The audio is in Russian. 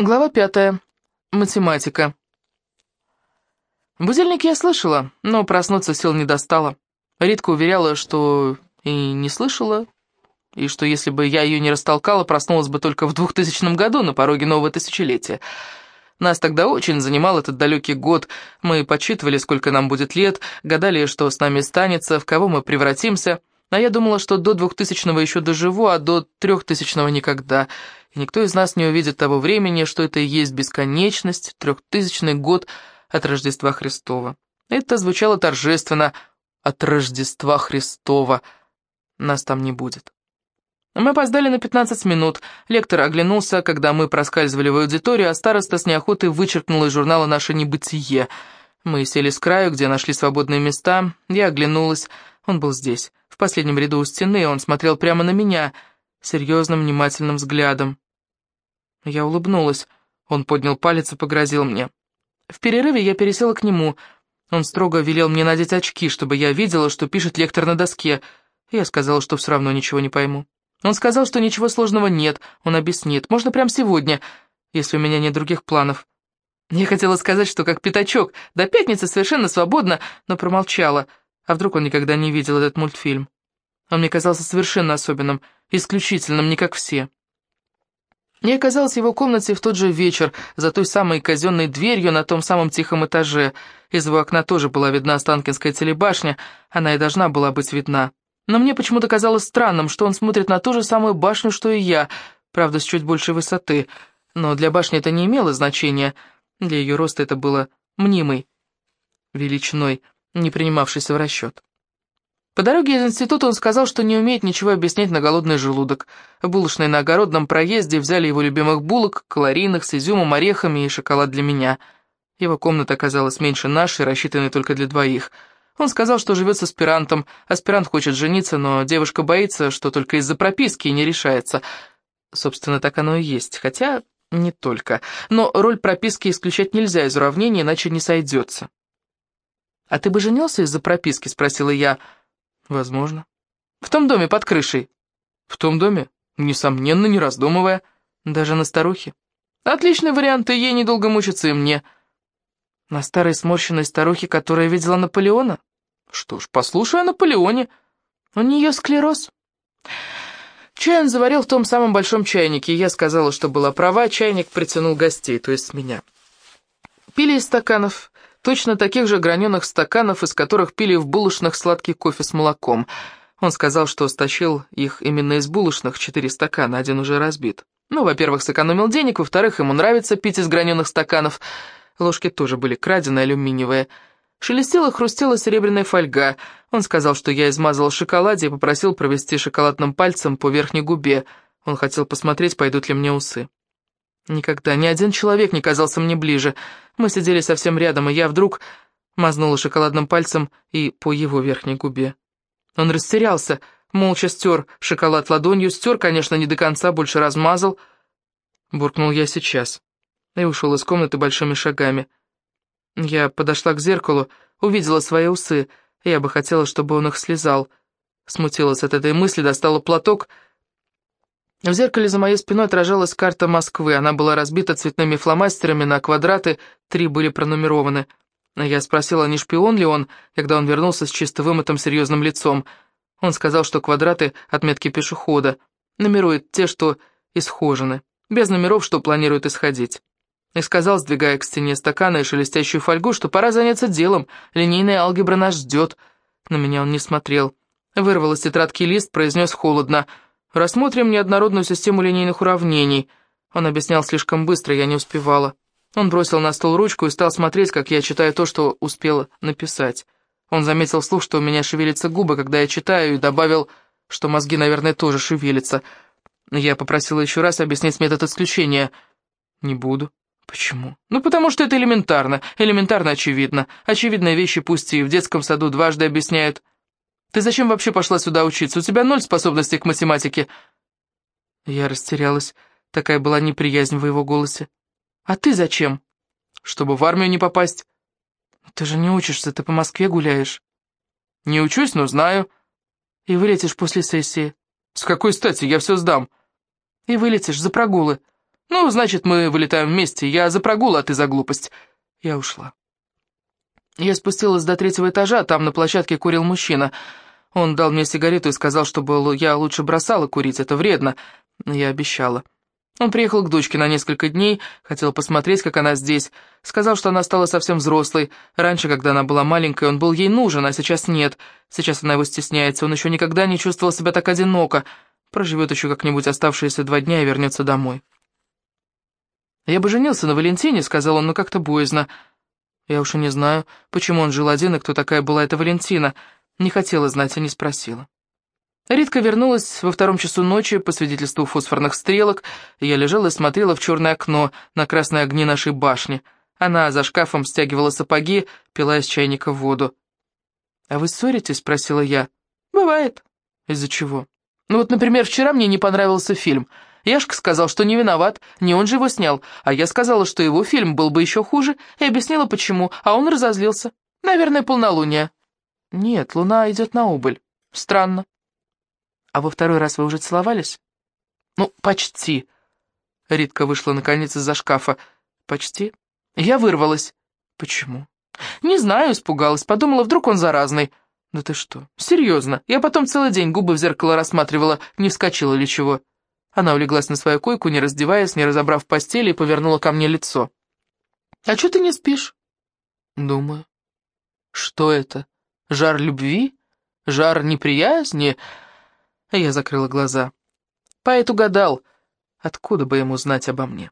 Глава пятая. Математика. Будильник я слышала, но проснуться сил не достала. Ритка уверяла, что и не слышала, и что если бы я ее не растолкала, проснулась бы только в 2000 году на пороге нового тысячелетия. Нас тогда очень занимал этот далекий год. Мы подсчитывали, сколько нам будет лет, гадали, что с нами станется, в кого мы превратимся. А я думала, что до двухтысячного еще доживу, а до трехтысячного никогда — и никто из нас не увидит того времени, что это и есть бесконечность, трехтысячный год от Рождества Христова. Это звучало торжественно «от Рождества Христова». Нас там не будет. Мы опоздали на 15 минут. Лектор оглянулся, когда мы проскальзывали в аудиторию, а староста с неохотой вычеркнул из журнала «Наше небытие». Мы сели с краю, где нашли свободные места. Я оглянулась. Он был здесь, последнем ряду у стены. Он смотрел прямо на меня — серьезным, внимательным взглядом. Я улыбнулась. Он поднял палец и погрозил мне. В перерыве я пересела к нему. Он строго велел мне надеть очки, чтобы я видела, что пишет лектор на доске. Я сказала, что все равно ничего не пойму. Он сказал, что ничего сложного нет, он объяснит. Можно прямо сегодня, если у меня нет других планов. Я хотела сказать, что как пятачок, до пятницы совершенно свободно, но промолчала. А вдруг он никогда не видел этот мультфильм? Он мне казался совершенно особенным, исключительным, не как все. Я оказалась в его комнате в тот же вечер, за той самой казенной дверью на том самом тихом этаже. Из его окна тоже была видна Останкинская телебашня, она и должна была быть видна. Но мне почему-то казалось странным, что он смотрит на ту же самую башню, что и я, правда, с чуть большей высоты. Но для башни это не имело значения, для ее роста это было мнимой величиной, не принимавшейся в расчет. По дороге из института он сказал, что не умеет ничего объяснять на голодный желудок. Булочные на огородном проезде взяли его любимых булок, калорийных, с изюмом, орехами и шоколад для меня. Его комната оказалась меньше нашей, рассчитанной только для двоих. Он сказал, что живет с аспирантом. Аспирант хочет жениться, но девушка боится, что только из-за прописки и не решается. Собственно, так оно и есть, хотя не только. Но роль прописки исключать нельзя из уравнения, иначе не сойдется. «А ты бы женился из-за прописки?» — спросила я. Возможно. В том доме под крышей. В том доме? Несомненно, не раздумывая. Даже на старухе. Отличный вариант, и ей недолго мучиться, и мне. На старой сморщенной старухе, которая видела Наполеона? Что ж, послушай о Наполеоне. У нее склероз. Чай он заварил в том самом большом чайнике, и я сказала, что была права, чайник притянул гостей, то есть меня. Пили из стаканов, точно таких же граненых стаканов, из которых пили в булочных сладкий кофе с молоком. Он сказал, что стащил их именно из булочных, четыре стакана, один уже разбит. Ну, во-первых, сэкономил денег, во-вторых, ему нравится пить из граненых стаканов. Ложки тоже были краденые, алюминиевые. Шелестела, хрустела серебряная фольга. Он сказал, что я измазал шоколаде и попросил провести шоколадным пальцем по верхней губе. Он хотел посмотреть, пойдут ли мне усы. Никогда ни один человек не казался мне ближе. Мы сидели совсем рядом, и я вдруг мазнула шоколадным пальцем и по его верхней губе. Он растерялся, молча стер шоколад ладонью, стер, конечно, не до конца, больше размазал. Буркнул я сейчас и ушел из комнаты большими шагами. Я подошла к зеркалу, увидела свои усы, я бы хотела, чтобы он их слезал. Смутилась от этой мысли, достала платок — в зеркале за моей спиной отражалась карта Москвы. Она была разбита цветными фломастерами на квадраты, три были пронумерованы. Я спросила, не шпион ли он, когда он вернулся с чисто вымытым серьезным лицом. Он сказал, что квадраты — отметки пешехода. Номерует те, что исхожены, без номеров, что планирует исходить. И сказал, сдвигая к стене стакана и шелестящую фольгу, что пора заняться делом, линейная алгебра нас ждет. На меня он не смотрел. Вырвал из тетрадки лист, произнес холодно — Рассмотрим неоднородную систему линейных уравнений. Он объяснял слишком быстро, я не успевала. Он бросил на стол ручку и стал смотреть, как я читаю то, что успела написать. Он заметил вслух, что у меня шевелятся губы, когда я читаю, и добавил, что мозги, наверное, тоже шевелятся. Я попросила еще раз объяснить метод исключения. Не буду. Почему? Ну, потому что это элементарно. Элементарно очевидно. Очевидные вещи пусть и в детском саду дважды объясняют. Ты зачем вообще пошла сюда учиться? У тебя ноль способностей к математике». Я растерялась. Такая была неприязнь в его голосе. «А ты зачем?» «Чтобы в армию не попасть». «Ты же не учишься, ты по Москве гуляешь». «Не учусь, но знаю». «И вылетишь после сессии». «С какой стати? Я все сдам». «И вылетишь за прогулы». «Ну, значит, мы вылетаем вместе. Я за прогул, а ты за глупость». Я ушла. Я спустилась до третьего этажа, там на площадке курил мужчина. Он дал мне сигарету и сказал, чтобы я лучше бросала курить, это вредно. Я обещала. Он приехал к дочке на несколько дней, хотел посмотреть, как она здесь. Сказал, что она стала совсем взрослой. Раньше, когда она была маленькой, он был ей нужен, а сейчас нет. Сейчас она его стесняется, он еще никогда не чувствовал себя так одиноко. Проживет еще как-нибудь оставшиеся два дня и вернется домой. «Я бы женился на Валентине», — сказал он, — «но как-то боязно». Я уж и не знаю, почему он жил один и кто такая была эта Валентина. Не хотела знать, а не спросила. Ритка вернулась во втором часу ночи по свидетельству фосфорных стрелок, я лежала и смотрела в черное окно на красные огни нашей башни. Она за шкафом стягивала сапоги, пила из чайника воду. «А вы ссоритесь?» — спросила я. «Бывает». «Из-за чего?» «Ну вот, например, вчера мне не понравился фильм. Яшка сказал, что не виноват, не он же его снял, а я сказала, что его фильм был бы еще хуже, и объяснила, почему, а он разозлился. Наверное, полнолуние». «Нет, луна идет на убыль. Странно». «А во второй раз вы уже целовались?» «Ну, почти». Ритка вышла наконец из-за шкафа. «Почти?» Я вырвалась. «Почему?» «Не знаю, испугалась. Подумала, вдруг он заразный». «Да ты что? Серьезно? Я потом целый день губы в зеркало рассматривала, не вскочила ли чего». Она улеглась на свою койку, не раздеваясь, не разобрав постели, и повернула ко мне лицо. «А что ты не спишь?» «Думаю». «Что это? Жар любви? Жар неприязни?» Я закрыла глаза. Поэт угадал. Откуда бы ему знать обо мне?